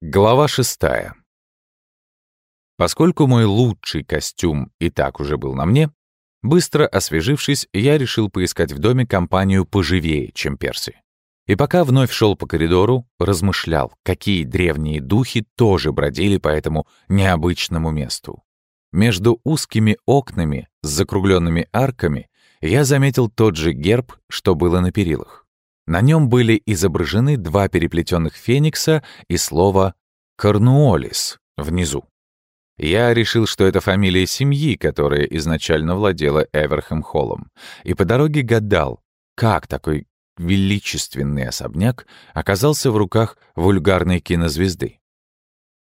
Глава шестая. Поскольку мой лучший костюм и так уже был на мне, быстро освежившись, я решил поискать в доме компанию поживее, чем Перси. И пока вновь шел по коридору, размышлял, какие древние духи тоже бродили по этому необычному месту. Между узкими окнами с закругленными арками я заметил тот же герб, что было на перилах. На нем были изображены два переплетенных феникса и слово «Корнуолис» внизу. Я решил, что это фамилия семьи, которая изначально владела Эверхэм Холлом, и по дороге гадал, как такой величественный особняк оказался в руках вульгарной кинозвезды.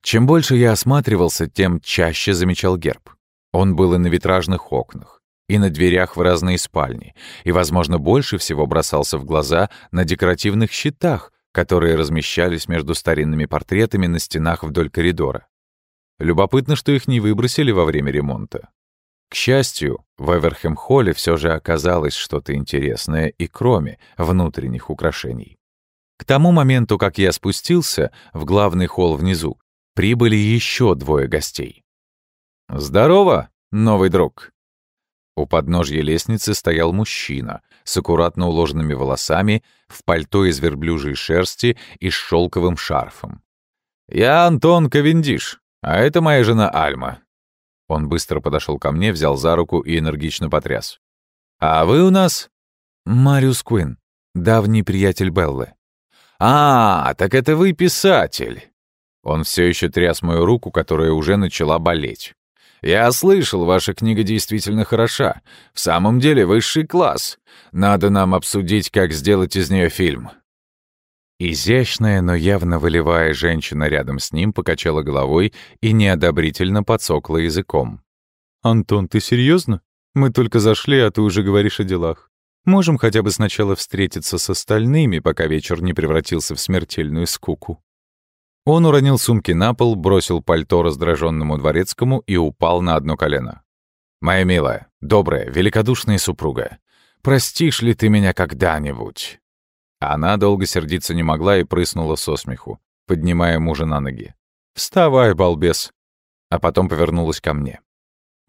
Чем больше я осматривался, тем чаще замечал герб. Он был и на витражных окнах, и на дверях в разные спальни, и, возможно, больше всего бросался в глаза на декоративных щитах, которые размещались между старинными портретами на стенах вдоль коридора. Любопытно, что их не выбросили во время ремонта. К счастью, в Эверхэм-холле все же оказалось что-то интересное и кроме внутренних украшений. К тому моменту, как я спустился в главный холл внизу, прибыли еще двое гостей. «Здорово, новый друг!» У подножья лестницы стоял мужчина с аккуратно уложенными волосами, в пальто из верблюжьей шерсти и с шелковым шарфом. «Я Антон Ковендиш, а это моя жена Альма». Он быстро подошел ко мне, взял за руку и энергично потряс. «А вы у нас?» «Мариус Куин, давний приятель Беллы». «А, так это вы писатель!» Он все еще тряс мою руку, которая уже начала болеть. «Я слышал, ваша книга действительно хороша. В самом деле высший класс. Надо нам обсудить, как сделать из нее фильм». Изящная, но явно выливая женщина рядом с ним покачала головой и неодобрительно подсокла языком. «Антон, ты серьезно? Мы только зашли, а ты уже говоришь о делах. Можем хотя бы сначала встретиться с остальными, пока вечер не превратился в смертельную скуку». Он уронил сумки на пол, бросил пальто раздраженному дворецкому и упал на одно колено. «Моя милая, добрая, великодушная супруга, простишь ли ты меня когда-нибудь?» Она долго сердиться не могла и прыснула со смеху, поднимая мужа на ноги. «Вставай, балбес!» А потом повернулась ко мне.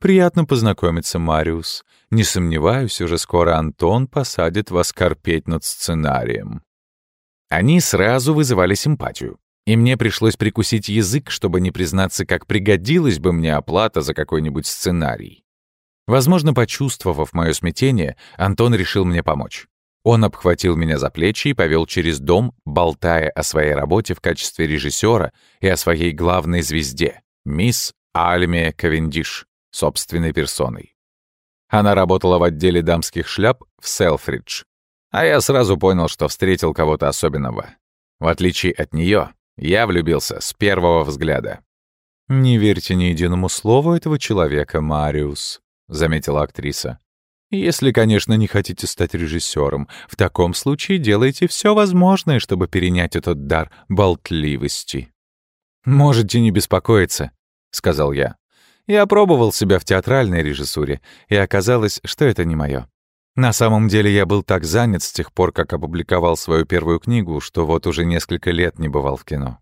«Приятно познакомиться, Мариус. Не сомневаюсь, уже скоро Антон посадит вас корпеть над сценарием». Они сразу вызывали симпатию. И мне пришлось прикусить язык, чтобы не признаться, как пригодилась бы мне оплата за какой-нибудь сценарий. Возможно, почувствовав мое смятение, Антон решил мне помочь. Он обхватил меня за плечи и повел через дом, болтая о своей работе в качестве режиссера и о своей главной звезде, мисс Альме Кавендиш, собственной персоной. Она работала в отделе дамских шляп в Селфридж, а я сразу понял, что встретил кого-то особенного. В отличие от нее, я влюбился с первого взгляда. «Не верьте ни единому слову этого человека, Мариус», — заметила актриса. «Если, конечно, не хотите стать режиссером, в таком случае делайте все возможное, чтобы перенять этот дар болтливости». «Можете не беспокоиться», — сказал я. «Я пробовал себя в театральной режиссуре, и оказалось, что это не мое. На самом деле я был так занят с тех пор, как опубликовал свою первую книгу, что вот уже несколько лет не бывал в кино.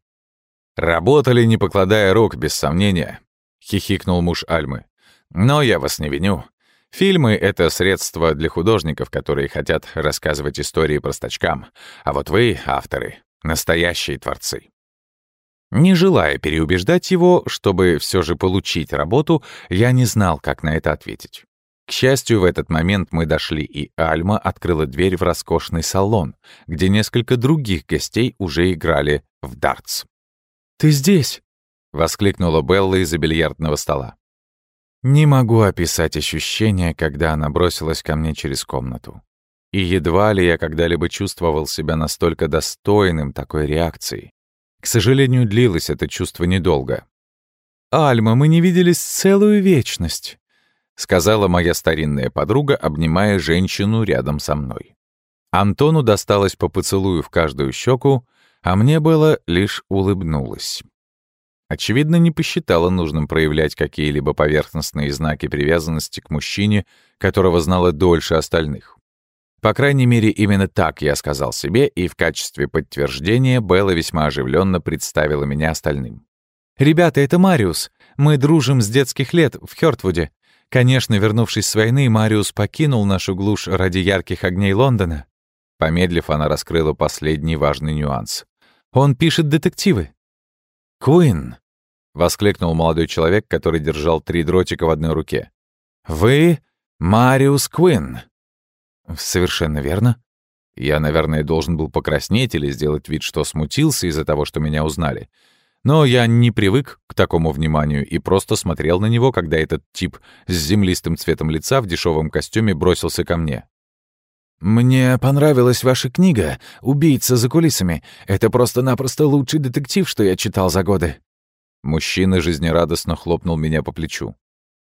«Работали, не покладая рук, без сомнения», — хихикнул муж Альмы. «Но я вас не виню. Фильмы — это средство для художников, которые хотят рассказывать истории простачкам, а вот вы, авторы, настоящие творцы». Не желая переубеждать его, чтобы все же получить работу, я не знал, как на это ответить. К счастью, в этот момент мы дошли, и Альма открыла дверь в роскошный салон, где несколько других гостей уже играли в дартс. «Ты здесь!» — воскликнула Белла из-за бильярдного стола. Не могу описать ощущение, когда она бросилась ко мне через комнату. И едва ли я когда-либо чувствовал себя настолько достойным такой реакции. К сожалению, длилось это чувство недолго. «Альма, мы не виделись целую вечность!» Сказала моя старинная подруга, обнимая женщину рядом со мной. Антону досталось по поцелую в каждую щеку, а мне было лишь улыбнулась. Очевидно, не посчитала нужным проявлять какие-либо поверхностные знаки привязанности к мужчине, которого знала дольше остальных. По крайней мере, именно так я сказал себе, и в качестве подтверждения Белла весьма оживленно представила меня остальным. «Ребята, это Мариус. Мы дружим с детских лет в Хёртвуде. Конечно, вернувшись с войны, Мариус покинул нашу глушь ради ярких огней Лондона». Помедлив, она раскрыла последний важный нюанс. «Он пишет детективы». «Куин!» — воскликнул молодой человек, который держал три дротика в одной руке. «Вы Мариус Куин?» «Совершенно верно». Я, наверное, должен был покраснеть или сделать вид, что смутился из-за того, что меня узнали. Но я не привык к такому вниманию и просто смотрел на него, когда этот тип с землистым цветом лица в дешевом костюме бросился ко мне. «Мне понравилась ваша книга «Убийца за кулисами». Это просто-напросто лучший детектив, что я читал за годы». Мужчина жизнерадостно хлопнул меня по плечу.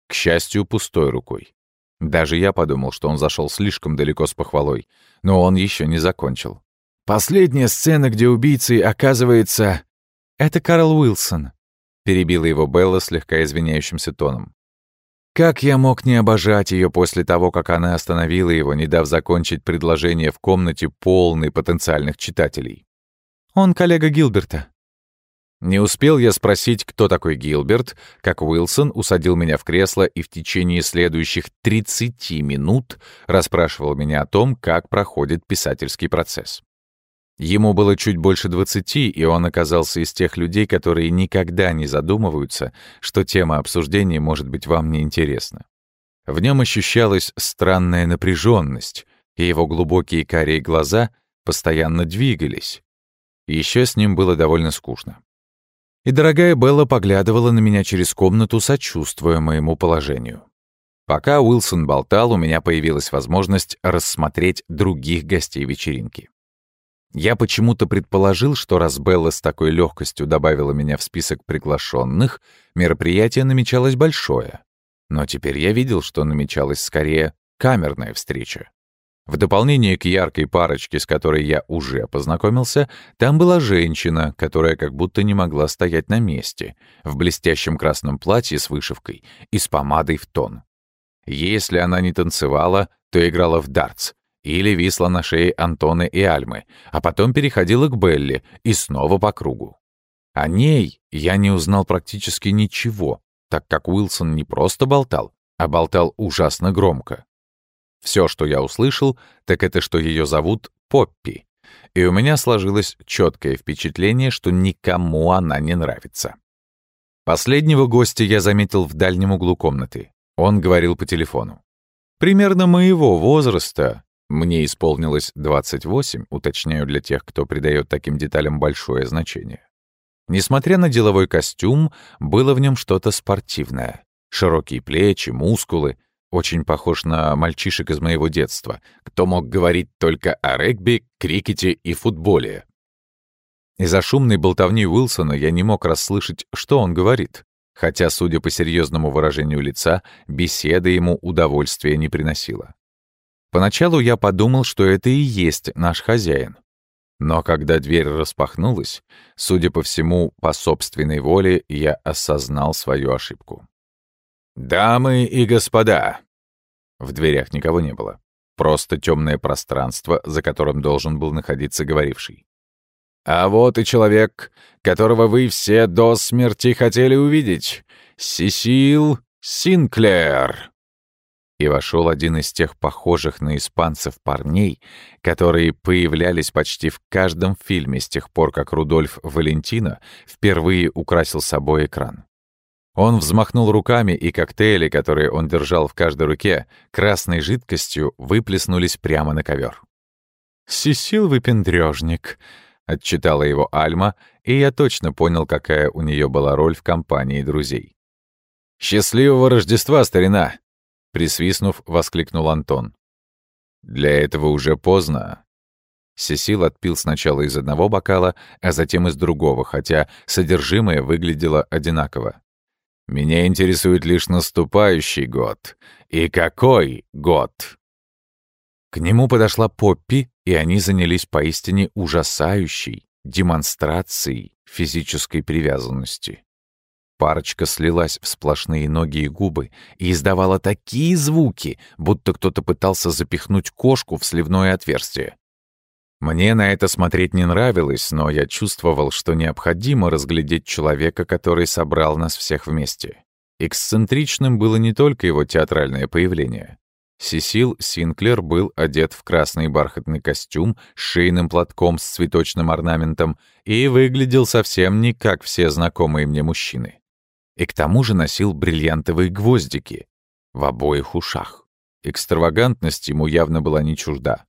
К счастью, пустой рукой. Даже я подумал, что он зашел слишком далеко с похвалой, но он еще не закончил. «Последняя сцена, где убийцей оказывается «Это Карл Уилсон», — перебила его Белла слегка извиняющимся тоном. Как я мог не обожать ее после того, как она остановила его, не дав закончить предложение в комнате полной потенциальных читателей? Он коллега Гилберта. Не успел я спросить, кто такой Гилберт, как Уилсон усадил меня в кресло и в течение следующих 30 минут расспрашивал меня о том, как проходит писательский процесс. Ему было чуть больше двадцати, и он оказался из тех людей, которые никогда не задумываются, что тема обсуждения может быть вам неинтересна. В нем ощущалась странная напряженность, и его глубокие карие глаза постоянно двигались. Еще с ним было довольно скучно. И дорогая Белла поглядывала на меня через комнату, сочувствуя моему положению. Пока Уилсон болтал, у меня появилась возможность рассмотреть других гостей вечеринки. Я почему-то предположил, что раз Белла с такой легкостью добавила меня в список приглашенных, мероприятие намечалось большое. Но теперь я видел, что намечалась скорее камерная встреча. В дополнение к яркой парочке, с которой я уже познакомился, там была женщина, которая как будто не могла стоять на месте, в блестящем красном платье с вышивкой и с помадой в тон. Если она не танцевала, то играла в дартс, или висла на шее Антоны и Альмы, а потом переходила к Белли и снова по кругу. О ней я не узнал практически ничего, так как Уилсон не просто болтал, а болтал ужасно громко. Все, что я услышал, так это, что ее зовут Поппи, и у меня сложилось четкое впечатление, что никому она не нравится. Последнего гостя я заметил в дальнем углу комнаты. Он говорил по телефону. Примерно моего возраста, мне исполнилось 28, уточняю для тех, кто придает таким деталям большое значение. Несмотря на деловой костюм, было в нем что-то спортивное. Широкие плечи, мускулы. Очень похож на мальчишек из моего детства, кто мог говорить только о регби, крикете и футболе. Из-за шумной болтовни Уилсона я не мог расслышать, что он говорит, хотя, судя по серьезному выражению лица, беседа ему удовольствия не приносила. Поначалу я подумал, что это и есть наш хозяин. Но когда дверь распахнулась, судя по всему, по собственной воле, я осознал свою ошибку. «Дамы и господа!» В дверях никого не было. Просто темное пространство, за которым должен был находиться говоривший. «А вот и человек, которого вы все до смерти хотели увидеть. Сесил Синклер!» И вошел один из тех похожих на испанцев парней, которые появлялись почти в каждом фильме с тех пор, как Рудольф Валентино впервые украсил собой экран. Он взмахнул руками, и коктейли, которые он держал в каждой руке, красной жидкостью выплеснулись прямо на ковер. «Сисил выпендрёжник», — отчитала его Альма, и я точно понял, какая у нее была роль в компании друзей. «Счастливого Рождества, старина!» Присвистнув, воскликнул Антон. «Для этого уже поздно». Сесил отпил сначала из одного бокала, а затем из другого, хотя содержимое выглядело одинаково. «Меня интересует лишь наступающий год. И какой год?» К нему подошла Поппи, и они занялись поистине ужасающей демонстрацией физической привязанности. Парочка слилась в сплошные ноги и губы и издавала такие звуки, будто кто-то пытался запихнуть кошку в сливное отверстие. Мне на это смотреть не нравилось, но я чувствовал, что необходимо разглядеть человека, который собрал нас всех вместе. Эксцентричным было не только его театральное появление. Сесил Синклер был одет в красный бархатный костюм с шейным платком с цветочным орнаментом и выглядел совсем не как все знакомые мне мужчины. И к тому же носил бриллиантовые гвоздики в обоих ушах. Экстравагантность ему явно была не чужда.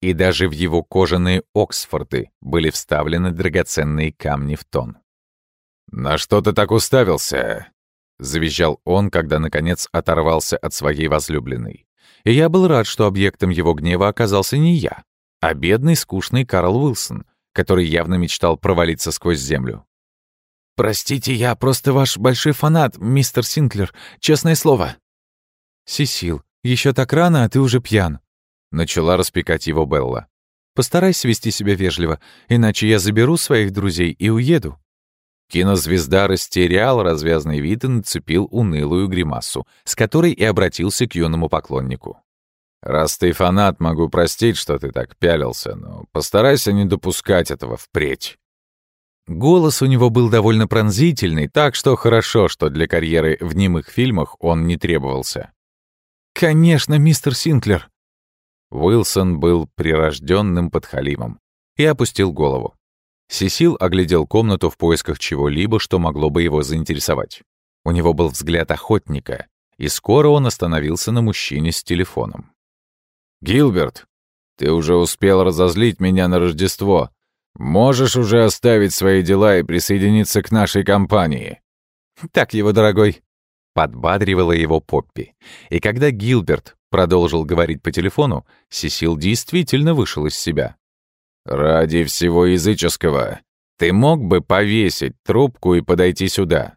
И даже в его кожаные Оксфорды были вставлены драгоценные камни в тон. «На что ты так уставился?» — завизжал он, когда, наконец, оторвался от своей возлюбленной. И я был рад, что объектом его гнева оказался не я, а бедный, скучный Карл Уилсон, который явно мечтал провалиться сквозь землю. «Простите, я просто ваш большой фанат, мистер Синклер, честное слово». «Сисил, еще так рано, а ты уже пьян», — начала распекать его Белла. «Постарайся вести себя вежливо, иначе я заберу своих друзей и уеду». Кинозвезда растерял развязный вид и нацепил унылую гримасу, с которой и обратился к юному поклоннику. «Раз ты фанат, могу простить, что ты так пялился, но постарайся не допускать этого впредь». Голос у него был довольно пронзительный, так что хорошо, что для карьеры в немых фильмах он не требовался. «Конечно, мистер Синклер!» Уилсон был прирожденным подхалимом и опустил голову. Сесил оглядел комнату в поисках чего-либо, что могло бы его заинтересовать. У него был взгляд охотника, и скоро он остановился на мужчине с телефоном. «Гилберт, ты уже успел разозлить меня на Рождество. Можешь уже оставить свои дела и присоединиться к нашей компании». «Так его, дорогой», — подбадривала его Поппи. И когда Гилберт продолжил говорить по телефону, Сесил действительно вышел из себя. «Ради всего языческого, ты мог бы повесить трубку и подойти сюда?»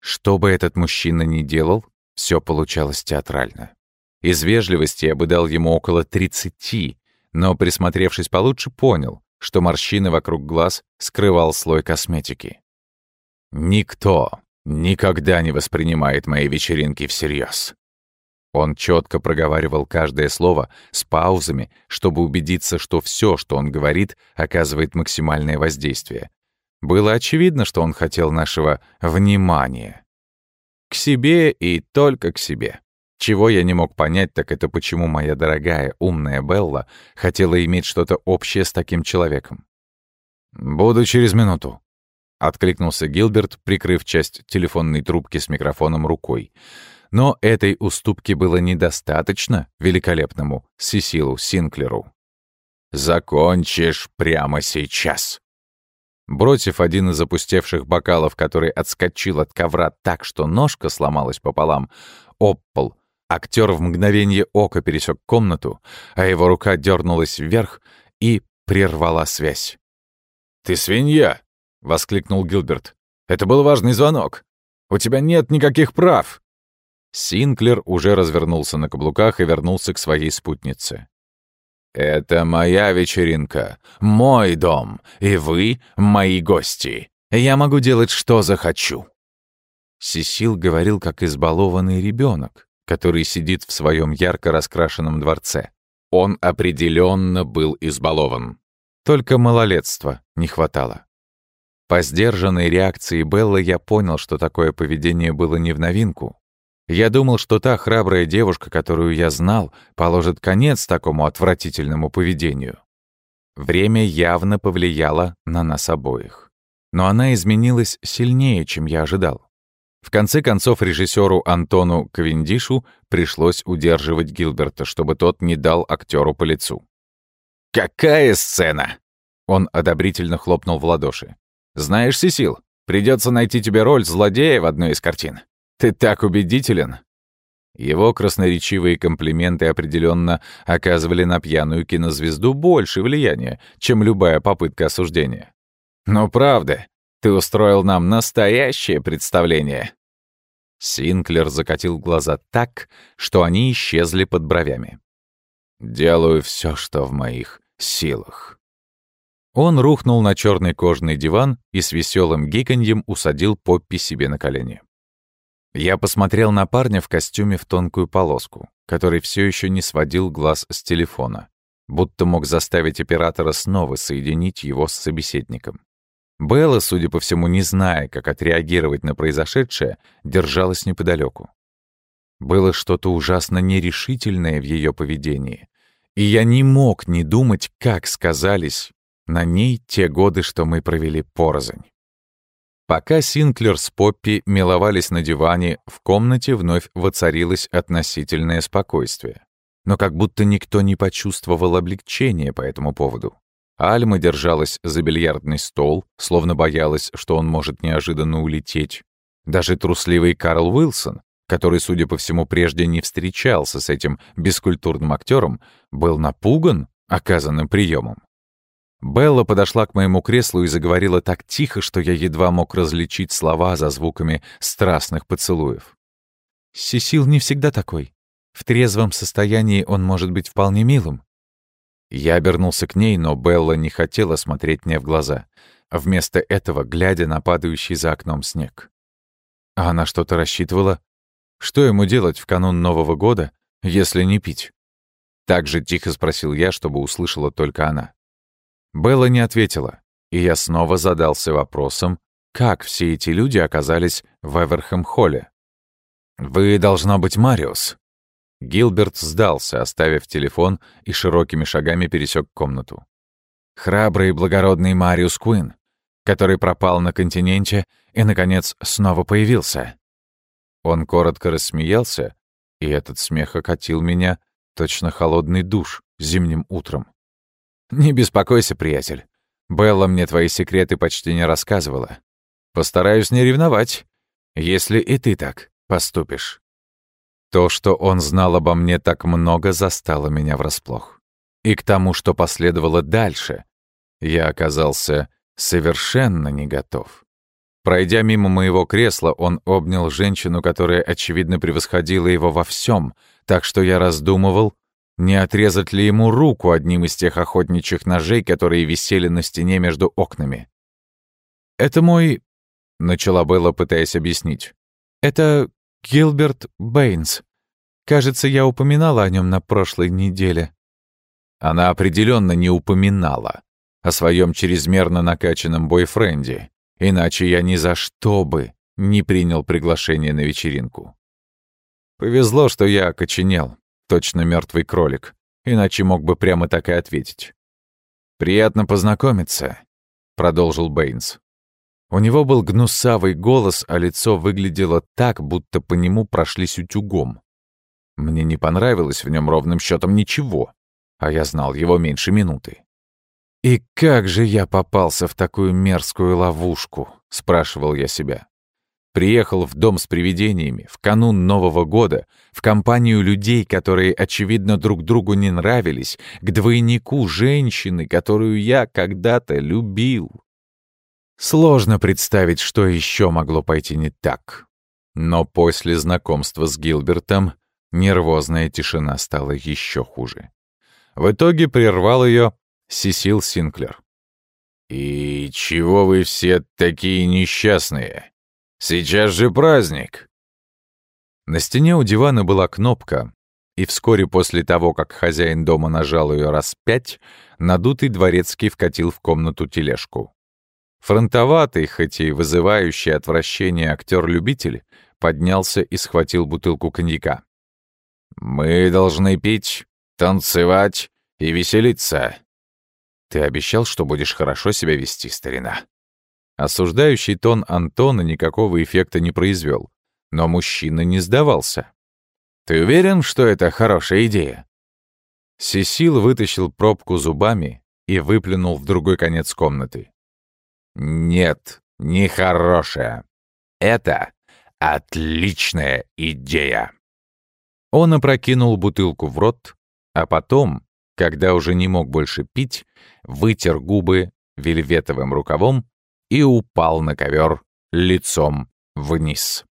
Что бы этот мужчина ни делал, все получалось театрально. Из вежливости я бы дал ему около тридцати, но, присмотревшись получше, понял, что морщины вокруг глаз скрывал слой косметики. Никто никогда не воспринимает мои вечеринки всерьез. Он четко проговаривал каждое слово с паузами, чтобы убедиться, что все, что он говорит, оказывает максимальное воздействие. Было очевидно, что он хотел нашего внимания. К себе и только к себе. Чего я не мог понять, так это почему моя дорогая, умная Белла хотела иметь что-то общее с таким человеком. «Буду через минуту», — откликнулся Гилберт, прикрыв часть телефонной трубки с микрофоном рукой. Но этой уступки было недостаточно великолепному Сесилу Синклеру. «Закончишь прямо сейчас!» Бросив один из опустевших бокалов, который отскочил от ковра так, что ножка сломалась пополам, об пол, актер в мгновение ока пересек комнату, а его рука дернулась вверх и прервала связь. «Ты свинья!» — воскликнул Гилберт. «Это был важный звонок. У тебя нет никаких прав!» Синклер уже развернулся на каблуках и вернулся к своей спутнице. «Это моя вечеринка, мой дом, и вы — мои гости. Я могу делать, что захочу». Сесил говорил, как избалованный ребенок, который сидит в своем ярко раскрашенном дворце. Он определенно был избалован. Только малолетства не хватало. По сдержанной реакции Беллы я понял, что такое поведение было не в новинку, я думал, что та храбрая девушка, которую я знал, положит конец такому отвратительному поведению. Время явно повлияло на нас обоих. Но она изменилась сильнее, чем я ожидал. В конце концов, режиссеру Антону Кавендишу пришлось удерживать Гилберта, чтобы тот не дал актеру по лицу. «Какая сцена!» Он одобрительно хлопнул в ладоши. «Знаешь, Сесил, придется найти тебе роль злодея в одной из картин. «Ты так убедителен!» Его красноречивые комплименты определенно оказывали на пьяную кинозвезду больше влияния, чем любая попытка осуждения. «Ну правда, ты устроил нам настоящее представление!» Синклер закатил глаза так, что они исчезли под бровями. «Делаю все, что в моих силах». Он рухнул на черный кожаный диван и с веселым гиканьем усадил Поппи себе на колени. Я посмотрел на парня в костюме в тонкую полоску, который все еще не сводил глаз с телефона, будто мог заставить оператора снова соединить его с собеседником. Белла, судя по всему, не зная, как отреагировать на произошедшее, держалась неподалеку. Было что-то ужасно нерешительное в ее поведении, и я не мог не думать, как сказались на ней те годы, что мы провели порознь. Пока Синклер с Поппи миловались на диване, в комнате вновь воцарилось относительное спокойствие. Но как будто никто не почувствовал облегчения по этому поводу. Альма держалась за бильярдный стол, словно боялась, что он может неожиданно улететь. Даже трусливый Карл Уилсон, который, судя по всему, прежде не встречался с этим бескультурным актером, был напуган оказанным приемом. Белла подошла к моему креслу и заговорила так тихо, что я едва мог различить слова за звуками страстных поцелуев. «Сесил не всегда такой. В трезвом состоянии он может быть вполне милым. Я обернулся к ней, но Белла не хотела смотреть мне в глаза, вместо этого глядя на падающий за окном снег. А она что-то рассчитывала? Что ему делать в канун Нового года, если не пить? Так же тихо спросил я, чтобы услышала только она. Белла не ответила, и я снова задался вопросом, как все эти люди оказались в Эверхэм-холле. «Вы, должно быть, Мариус», Гилберт сдался, оставив телефон и широкими шагами пересек комнату. Храбрый и благородный Мариус Куин, который пропал на континенте и, наконец, снова появился. Он коротко рассмеялся, и этот смех окатил меня, точно холодный душ, зимним утром. «Не беспокойся, приятель. Белла мне твои секреты почти не рассказывала. Постараюсь не ревновать, если и ты так поступишь». То, что он знал обо мне так много, застало меня врасплох. И к тому, что последовало дальше, я оказался совершенно не готов. Пройдя мимо моего кресла, он обнял женщину, которая, очевидно, превосходила его во всем, так что я раздумывал, не отрезать ли ему руку одним из тех охотничьих ножей, которые висели на стене между окнами. «Это мой...» — начала Белла, пытаясь объяснить. «Это Гилберт Бэйнс. Кажется, я упоминала о нем на прошлой неделе». Она определенно не упоминала о своем чрезмерно накачанном бойфренде, иначе я ни за что бы не принял приглашение на вечеринку. Повезло, что я окоченел, точно мертвый кролик, иначе мог бы прямо так и ответить. «Приятно познакомиться», — продолжил Бэйнс. У него был гнусавый голос, а лицо выглядело так, будто по нему прошлись утюгом. Мне не понравилось в нем ровным счетом ничего, а я знал его меньше минуты. «И как же я попался в такую мерзкую ловушку?» — спрашивал я себя. Приехал в дом с привидениями в канун Нового года, в компанию людей, которые, очевидно, друг другу не нравились, к двойнику женщины, которую я когда-то любил. Сложно представить, что еще могло пойти не так. Но после знакомства с Гилбертом нервозная тишина стала еще хуже. В итоге прервал ее Сисил Синклер. «И чего вы все такие несчастные? Сейчас же праздник!» На стене у дивана была кнопка, и вскоре после того, как хозяин дома нажал ее раз пять, надутый дворецкий вкатил в комнату тележку. Фронтоватый, хоть и вызывающий отвращение актер-любитель, поднялся и схватил бутылку коньяка. «Мы должны пить, танцевать и веселиться». «Ты обещал, что будешь хорошо себя вести, старина». Осуждающий тон Антона никакого эффекта не произвел, но мужчина не сдавался. «Ты уверен, что это хорошая идея?» Сесил вытащил пробку зубами и выплюнул в другой конец комнаты. Нет, не хорошая. Это отличная идея. Он опрокинул бутылку в рот, а потом, когда уже не мог больше пить, вытер губы вельветовым рукавом и упал на ковер лицом вниз.